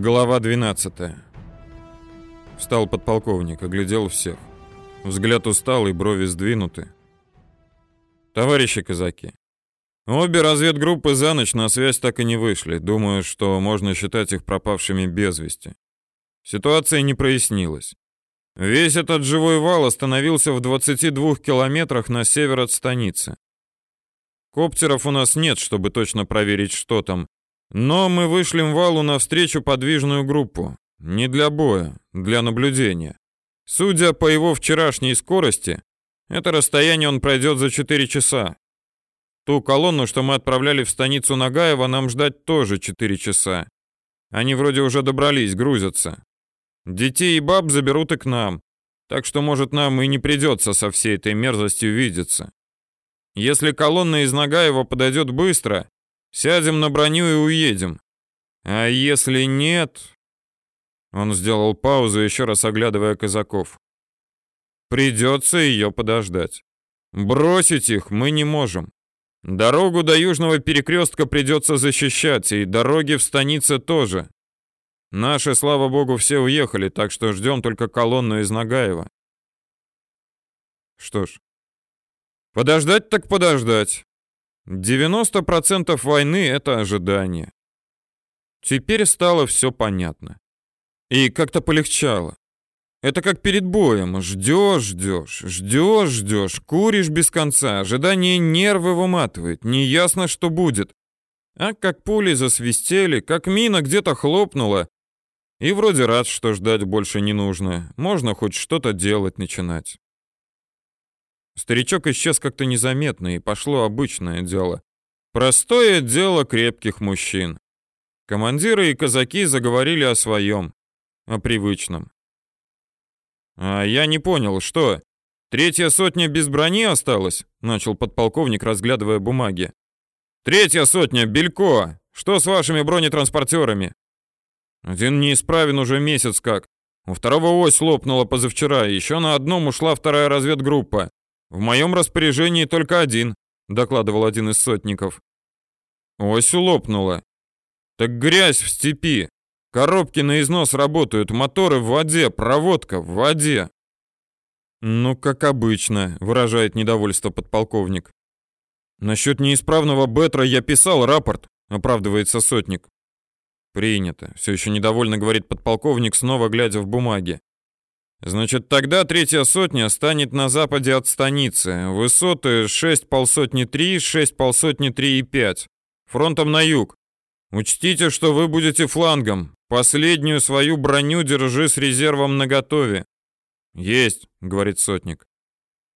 Глава 12. Встал подполковник, оглядел всех. Взгляд усталый, брови сдвинуты. Товарищи казаки, обе разведгруппы за ночь на связь так и не вышли. Думаю, что можно считать их пропавшими без вести. Ситуация не прояснилась. Весь этот живой вал остановился в 22 километрах на север от станицы. Коптеров у нас нет, чтобы точно проверить, что там, но мы вышлем валу навстречу подвижную группу. Не для боя, для наблюдения. Судя по его вчерашней скорости, это расстояние он пройдет за 4 часа. Ту колонну, что мы отправляли в станицу Нагаева, нам ждать тоже 4 часа. Они вроде уже добрались, грузятся. Детей и баб заберут и к нам. Так что, может, нам и не придется со всей этой мерзостью видеться. Если колонна из Нагаева подойдет быстро, Сядем на броню и уедем. А если нет...» Он сделал паузу, еще раз оглядывая казаков. «Придется ее подождать. Бросить их мы не можем. Дорогу до южного перекрестка придется защищать, и дороги в станице тоже. Наши, слава богу, все уехали, так что ждем только колонну из Нагаева. Что ж, подождать так подождать. 90% войны — это ожидание. Теперь стало все понятно. И как-то полегчало. Это как перед боем. Ждешь, ждешь, ждешь, ждешь, куришь без конца. Ожидание нервы выматывает. Неясно, что будет. А как пули засвистели, как мина где-то хлопнула. И вроде рад, что ждать больше не нужно. Можно хоть что-то делать начинать. Старичок исчез как-то незаметно, и пошло обычное дело. Простое дело крепких мужчин. Командиры и казаки заговорили о своем, о привычном. «А я не понял, что? Третья сотня без брони осталась?» — начал подполковник, разглядывая бумаги. «Третья сотня, Белько! Что с вашими бронетранспортерами?» «Один неисправен уже месяц как. У второго ось лопнула позавчера, еще на одном ушла вторая разведгруппа. В моем распоряжении только один, докладывал один из сотников. Ось лопнула. Так грязь в степи. Коробки на износ работают, моторы в воде, проводка в воде. Ну, как обычно, выражает недовольство подполковник. Насчет неисправного Бетра я писал рапорт, оправдывается сотник. Принято. Все еще недовольно говорит подполковник, снова глядя в бумаги. Значит, тогда третья сотня станет на западе от станицы. Высоты 6 полсотни 3, 6 полсотни 3 и 5. Фронтом на юг. Учтите, что вы будете флангом. Последнюю свою броню держи с резервом наготове. Есть, говорит сотник.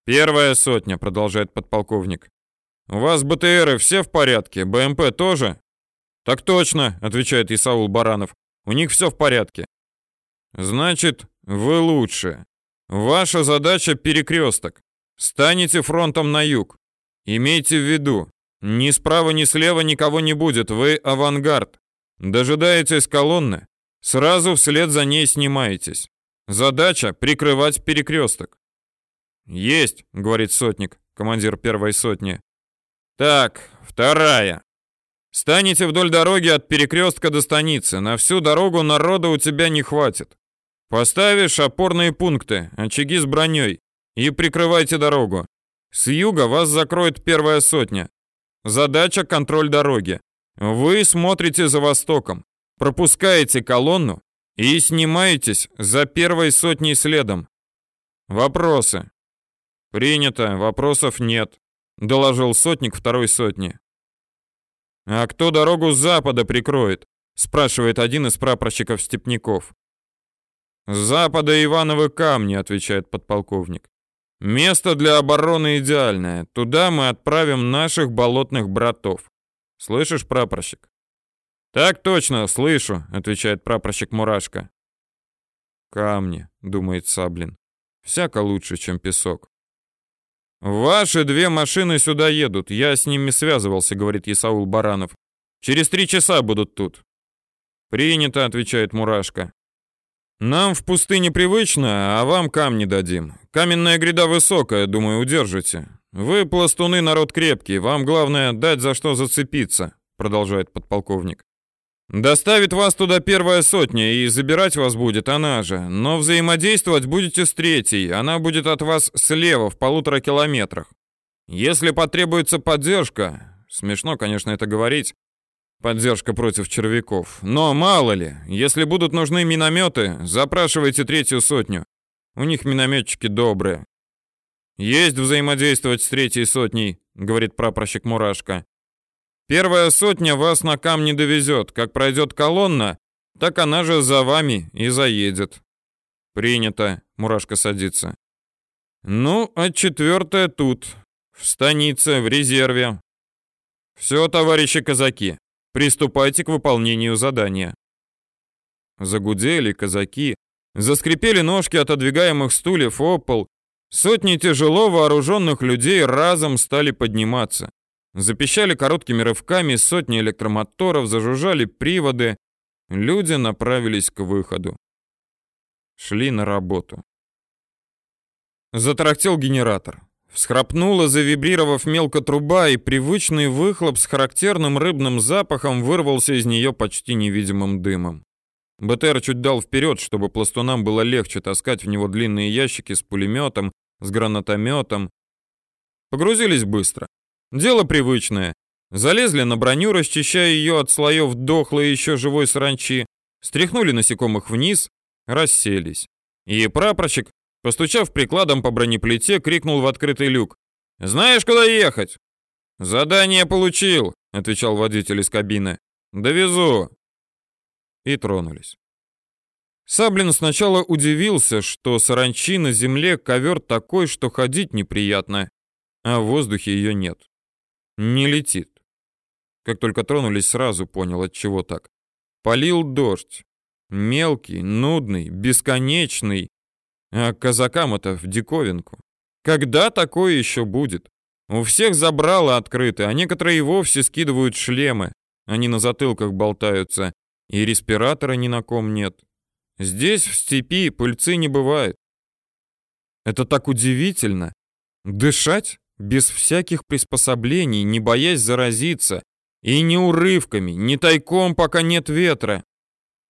Первая сотня, продолжает подполковник. У вас БТРы все в порядке? БМП тоже? Так точно, отвечает Исаул Баранов. У них все в порядке. Значит, вы лучше. Ваша задача перекресток. Станете фронтом на юг. Имейте в виду, ни справа, ни слева никого не будет. Вы авангард. Дожидаетесь колонны, сразу вслед за ней снимаетесь. Задача прикрывать перекресток. Есть, говорит сотник, командир первой сотни. Так, вторая. Станете вдоль дороги от перекрестка до станицы. На всю дорогу народа у тебя не хватит. Поставишь опорные пункты, очаги с броней и прикрывайте дорогу. С юга вас закроет первая сотня. Задача контроль дороги. Вы смотрите за востоком, пропускаете колонну и снимаетесь за первой сотней следом. Вопросы? Принято, вопросов нет, доложил сотник второй сотни. А кто дорогу с запада прикроет? спрашивает один из прапорщиков степняков. «С запада Ивановы камни», — отвечает подполковник. «Место для обороны идеальное. Туда мы отправим наших болотных братов. Слышишь, прапорщик?» «Так точно, слышу», — отвечает прапорщик Мурашка. «Камни», — думает Саблин. «Всяко лучше, чем песок». «Ваши две машины сюда едут. Я с ними связывался», — говорит Исаул Баранов. «Через три часа будут тут». «Принято», — отвечает Мурашка. Нам в пустыне привычно, а вам камни дадим. Каменная гряда высокая, думаю, удержите. Вы пластуны народ крепкий, вам главное дать за что зацепиться, продолжает подполковник. Доставит вас туда первая сотня, и забирать вас будет она же, но взаимодействовать будете с третьей, она будет от вас слева, в полутора километрах. Если потребуется поддержка, смешно, конечно, это говорить, поддержка против червяков, но мало ли, если будут нужны минометы, запрашивайте третью сотню. У них минометчики добрые. Есть взаимодействовать с третьей сотней, говорит прапорщик Мурашка. Первая сотня вас на камни довезет. Как пройдет колонна, так она же за вами и заедет. Принято. Мурашка садится. Ну, а четвертая тут, в станице, в резерве. Все, товарищи казаки, приступайте к выполнению задания. Загудели казаки, заскрипели ножки отодвигаемых стульев о пол, сотни тяжело вооруженных людей разом стали подниматься. Запищали короткими рывками сотни электромоторов, зажужжали приводы. Люди направились к выходу. Шли на работу. Затарахтел генератор. Всхрапнула, завибрировав мелко труба, и привычный выхлоп с характерным рыбным запахом вырвался из нее почти невидимым дымом. БТР чуть дал вперед, чтобы пластунам было легче таскать в него длинные ящики с пулеметом, с гранатометом. Погрузились быстро. Дело привычное. Залезли на броню, расчищая ее от слоев дохлой еще живой саранчи, стряхнули насекомых вниз, расселись. И прапорщик, постучав прикладом по бронеплите, крикнул в открытый люк. «Знаешь, куда ехать?» «Задание получил», — отвечал водитель из кабины. «Довезу». И тронулись. Саблин сначала удивился, что саранчи на земле ковер такой, что ходить неприятно, а в воздухе ее нет. Не летит. Как только тронулись, сразу понял, от чего так. Полил дождь. Мелкий, нудный, бесконечный. А казакам это в диковинку. Когда такое еще будет? У всех забрало открыто, а некоторые и вовсе скидывают шлемы. Они на затылках болтаются, и респиратора ни на ком нет. Здесь, в степи, пыльцы не бывает. Это так удивительно. Дышать без всяких приспособлений, не боясь заразиться, и не урывками, не тайком, пока нет ветра.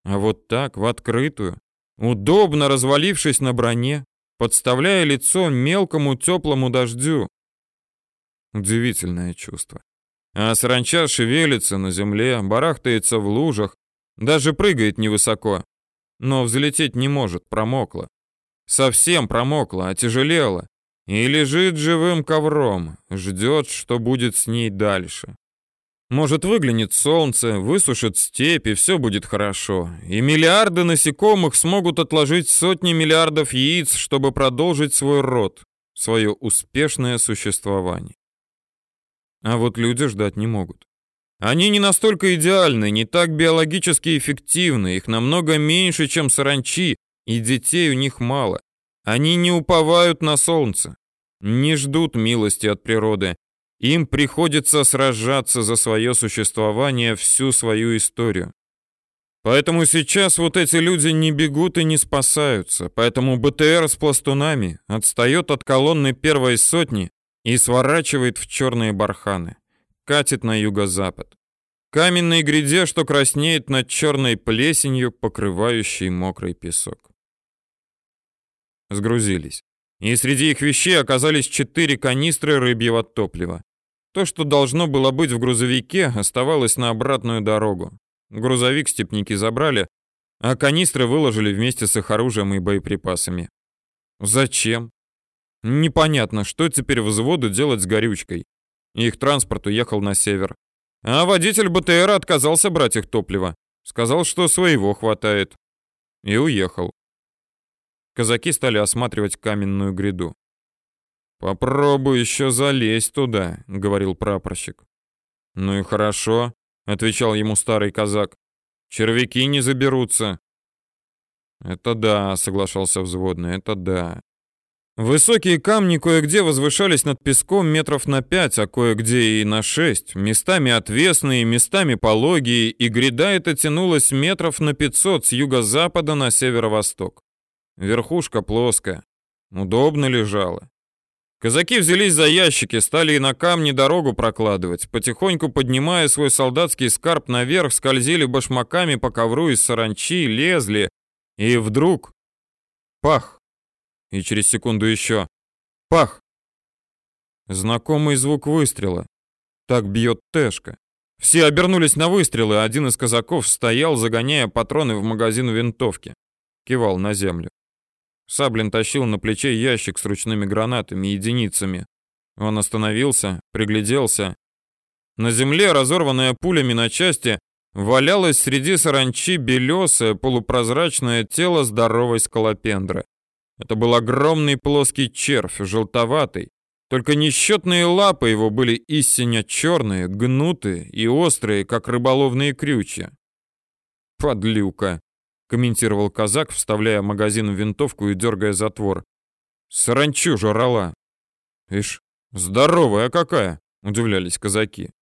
А вот так, в открытую, удобно развалившись на броне, подставляя лицо мелкому теплому дождю. Удивительное чувство. А саранча шевелится на земле, барахтается в лужах, даже прыгает невысоко, но взлететь не может, промокла. Совсем промокла, отяжелела, и лежит живым ковром, ждет, что будет с ней дальше. Может, выглянет солнце, высушит степь, и все будет хорошо. И миллиарды насекомых смогут отложить сотни миллиардов яиц, чтобы продолжить свой род, свое успешное существование. А вот люди ждать не могут. Они не настолько идеальны, не так биологически эффективны, их намного меньше, чем саранчи, и детей у них мало. Они не уповают на солнце, не ждут милости от природы. Им приходится сражаться за свое существование всю свою историю. Поэтому сейчас вот эти люди не бегут и не спасаются. Поэтому БТР с пластунами отстает от колонны первой сотни и сворачивает в черные барханы. Катит на юго-запад. Каменной гряде, что краснеет над черной плесенью, покрывающей мокрый песок сгрузились. И среди их вещей оказались четыре канистры рыбьего топлива. То, что должно было быть в грузовике, оставалось на обратную дорогу. Грузовик степники забрали, а канистры выложили вместе с их оружием и боеприпасами. Зачем? Непонятно, что теперь взводу делать с горючкой. Их транспорт уехал на север. А водитель БТР отказался брать их топливо. Сказал, что своего хватает. И уехал. Казаки стали осматривать каменную гряду. «Попробуй еще залезть туда», — говорил прапорщик. «Ну и хорошо», — отвечал ему старый казак. «Червяки не заберутся». «Это да», — соглашался взводный, — «это да». Высокие камни кое-где возвышались над песком метров на пять, а кое-где и на шесть, местами отвесные, местами пологие, и гряда эта тянулась метров на пятьсот с юго-запада на северо-восток. Верхушка плоская, удобно лежала. Казаки взялись за ящики, стали и на камни дорогу прокладывать. Потихоньку поднимая свой солдатский скарб наверх, скользили башмаками по ковру из саранчи, лезли. И вдруг... Пах! И через секунду еще. Пах! Знакомый звук выстрела. Так бьет Тэшка. Все обернулись на выстрелы, один из казаков стоял, загоняя патроны в магазин винтовки. Кивал на землю. Саблин тащил на плече ящик с ручными гранатами и единицами. Он остановился, пригляделся. На земле, разорванная пулями на части, валялось среди саранчи белесое полупрозрачное тело здоровой скалопендры. Это был огромный плоский червь, желтоватый. Только несчетные лапы его были истинно черные, гнутые и острые, как рыболовные крючья. «Подлюка!» Комментировал казак, вставляя магазин в винтовку и дергая затвор. Саранчу жрала. Ишь, здоровая какая, удивлялись казаки.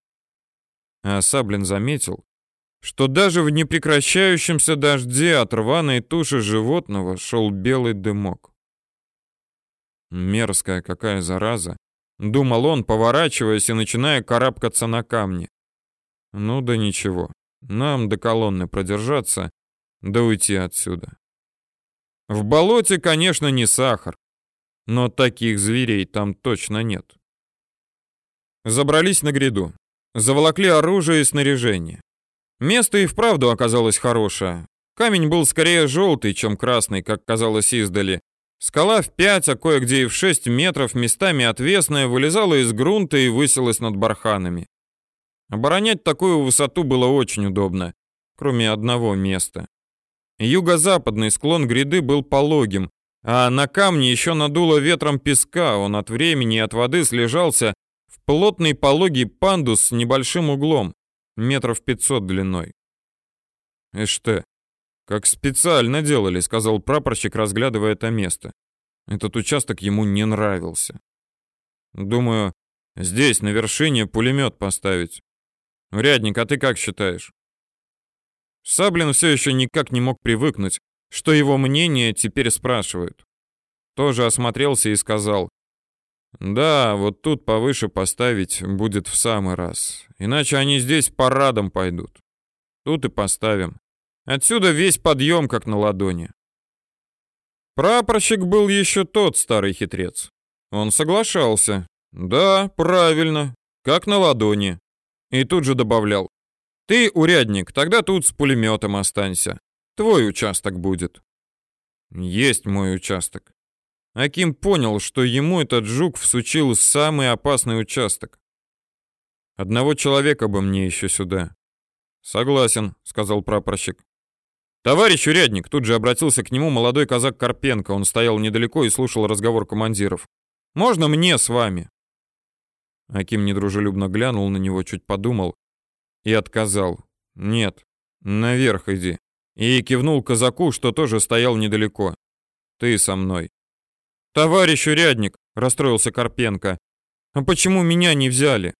А Саблин заметил, что даже в непрекращающемся дожде от рваной туши животного шел белый дымок. Мерзкая какая зараза, думал он, поворачиваясь и начиная карабкаться на камни. Ну да ничего, нам до колонны продержаться, да уйти отсюда. В болоте, конечно, не сахар, но таких зверей там точно нет. Забрались на гряду, заволокли оружие и снаряжение. Место и вправду оказалось хорошее. Камень был скорее желтый, чем красный, как казалось издали. Скала в пять, а кое-где и в шесть метров, местами отвесная, вылезала из грунта и высилась над барханами. Оборонять такую высоту было очень удобно, кроме одного места. Юго-западный склон гряды был пологим, а на камне еще надуло ветром песка, он от времени и от воды слежался в плотный пологий пандус с небольшим углом, метров пятьсот длиной. «Эш ты, как специально делали», — сказал прапорщик, разглядывая это место. Этот участок ему не нравился. «Думаю, здесь, на вершине, пулемет поставить. Рядник, а ты как считаешь?» Саблин все еще никак не мог привыкнуть, что его мнение теперь спрашивают. Тоже осмотрелся и сказал, «Да, вот тут повыше поставить будет в самый раз, иначе они здесь парадом пойдут. Тут и поставим. Отсюда весь подъем как на ладони». Прапорщик был еще тот старый хитрец. Он соглашался. «Да, правильно, как на ладони». И тут же добавлял, ты, урядник, тогда тут с пулеметом останься. Твой участок будет. Есть мой участок. Аким понял, что ему этот жук всучил самый опасный участок. Одного человека бы мне еще сюда. Согласен, сказал прапорщик. Товарищ урядник, тут же обратился к нему молодой казак Карпенко. Он стоял недалеко и слушал разговор командиров. Можно мне с вами? Аким недружелюбно глянул на него, чуть подумал и отказал. «Нет, наверх иди». И кивнул казаку, что тоже стоял недалеко. «Ты со мной». «Товарищ урядник», — расстроился Карпенко, — «а почему меня не взяли?»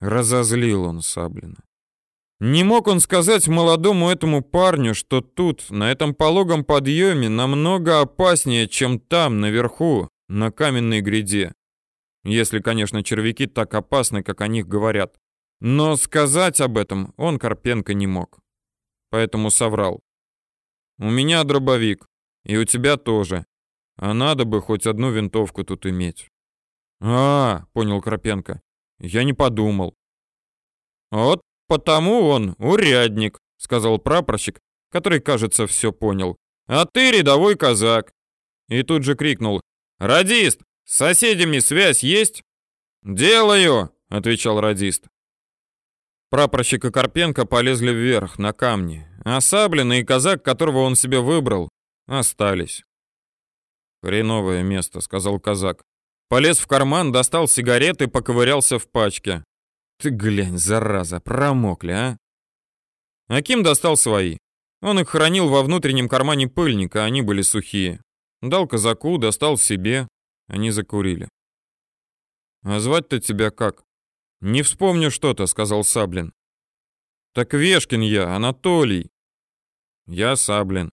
Разозлил он Саблина. Не мог он сказать молодому этому парню, что тут, на этом пологом подъеме, намного опаснее, чем там, наверху, на каменной гряде. Если, конечно, червяки так опасны, как о них говорят. Но сказать об этом он Карпенко не мог. Поэтому соврал. У меня дробовик, и у тебя тоже. А надо бы хоть одну винтовку тут иметь. А, понял Карпенко. Я не подумал. Вот потому он урядник, сказал прапорщик, который, кажется, все понял. А ты рядовой казак. И тут же крикнул: "Радист, с соседями связь есть?" "Делаю", отвечал радист. Прапорщик и Карпенко полезли вверх, на камни, а Саблин и казак, которого он себе выбрал, остались. «Хреновое место», — сказал казак. Полез в карман, достал сигареты, поковырялся в пачке. «Ты глянь, зараза, промокли, а?» Аким достал свои. Он их хранил во внутреннем кармане пыльника, они были сухие. Дал казаку, достал себе. Они закурили. «А звать-то тебя как?» «Не вспомню что-то», — сказал Саблин. «Так Вешкин я, Анатолий». «Я Саблин».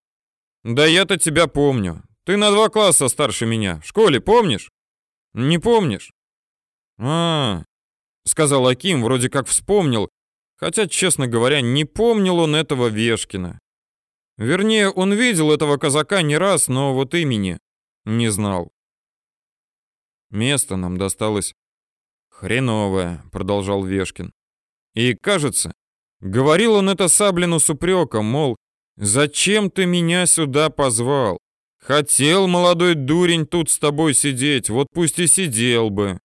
«Да я-то тебя помню. Ты на два класса старше меня. В школе помнишь?» Не помнишь? А, сказал Аким, вроде как вспомнил, хотя, честно говоря, не помнил он этого Вешкина. Вернее, он видел этого казака не раз, но вот имени не знал. Место нам досталось хреновое, продолжал Вешкин. И, кажется, говорил он это Саблину с упреком, мол, зачем ты меня сюда позвал? Хотел, молодой дурень, тут с тобой сидеть, вот пусть и сидел бы.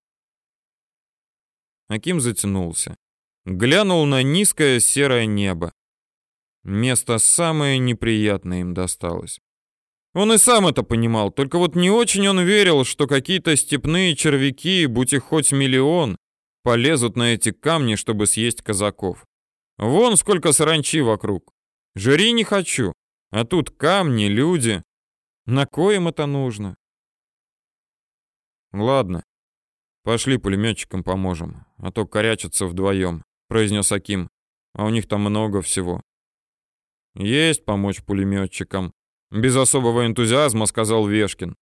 Аким затянулся. Глянул на низкое серое небо. Место самое неприятное им досталось. Он и сам это понимал, только вот не очень он верил, что какие-то степные червяки, будь их хоть миллион, полезут на эти камни, чтобы съесть казаков. Вон сколько саранчи вокруг. Жри не хочу, а тут камни, люди. На коем это нужно? Ладно, пошли пулеметчикам поможем, а то корячатся вдвоем, произнес Аким. А у них там много всего. Есть помочь пулеметчикам, без особого энтузиазма сказал Вешкин.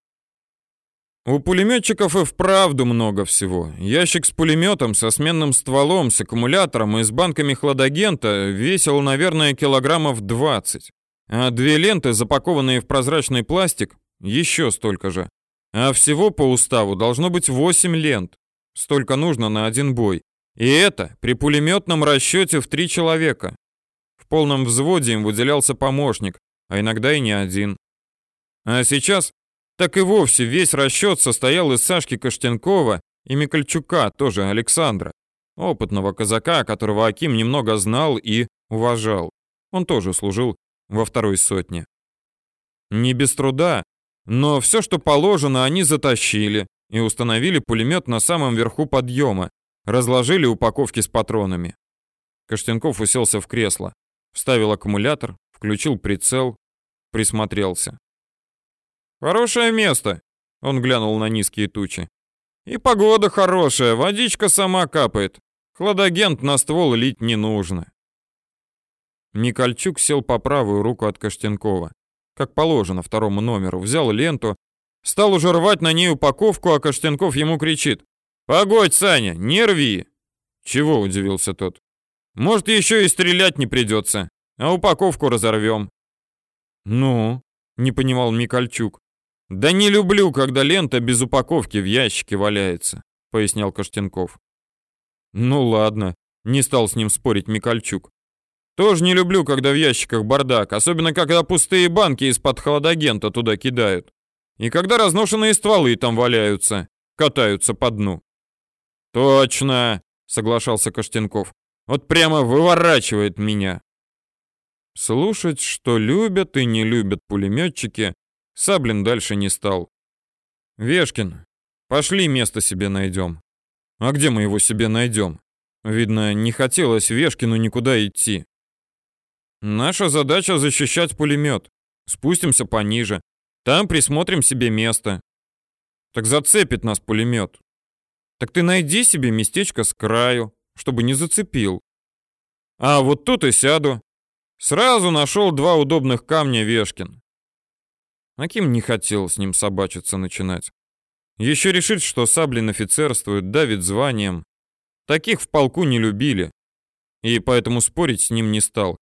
У пулеметчиков и вправду много всего. Ящик с пулеметом, со сменным стволом, с аккумулятором и с банками хладагента весил, наверное, килограммов 20. А две ленты, запакованные в прозрачный пластик, еще столько же. А всего по уставу должно быть 8 лент. Столько нужно на один бой. И это при пулеметном расчете в три человека. В полном взводе им выделялся помощник, а иногда и не один. А сейчас так и вовсе весь расчет состоял из Сашки Каштенкова и Микольчука, тоже Александра, опытного казака, которого Аким немного знал и уважал. Он тоже служил во второй сотне. Не без труда, но все, что положено, они затащили и установили пулемет на самом верху подъема, разложили упаковки с патронами. Каштенков уселся в кресло, вставил аккумулятор, включил прицел, присмотрелся. «Хорошее место», — он глянул на низкие тучи. «И погода хорошая, водичка сама капает. Хладагент на ствол лить не нужно». Микольчук сел по правую руку от Каштенкова, как положено второму номеру, взял ленту, стал уже рвать на ней упаковку, а Каштенков ему кричит. «Погодь, Саня, не рви!» «Чего?» — удивился тот. «Может, еще и стрелять не придется, а упаковку разорвем». «Ну?» — не понимал Микольчук. «Да не люблю, когда лента без упаковки в ящике валяется», — пояснял Каштенков. «Ну ладно», — не стал с ним спорить Микольчук. Тоже не люблю, когда в ящиках бардак, особенно когда пустые банки из-под холодагента туда кидают. И когда разношенные стволы там валяются, катаются по дну. Точно, соглашался Каштенков. Вот прямо выворачивает меня. Слушать, что любят и не любят пулеметчики, Саблин дальше не стал. Вешкин, пошли место себе найдем. А где мы его себе найдем? Видно, не хотелось Вешкину никуда идти. Наша задача защищать пулемет. Спустимся пониже. Там присмотрим себе место. Так зацепит нас пулемет. Так ты найди себе местечко с краю, чтобы не зацепил. А вот тут и сяду. Сразу нашел два удобных камня Вешкин. Аким не хотел с ним собачиться начинать. Еще решит, что Саблин офицерствует, давит званием. Таких в полку не любили. И поэтому спорить с ним не стал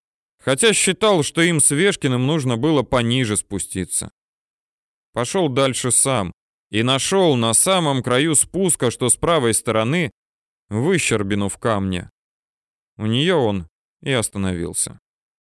хотя считал, что им с Вешкиным нужно было пониже спуститься. Пошел дальше сам и нашел на самом краю спуска, что с правой стороны, выщербину в камне. У нее он и остановился.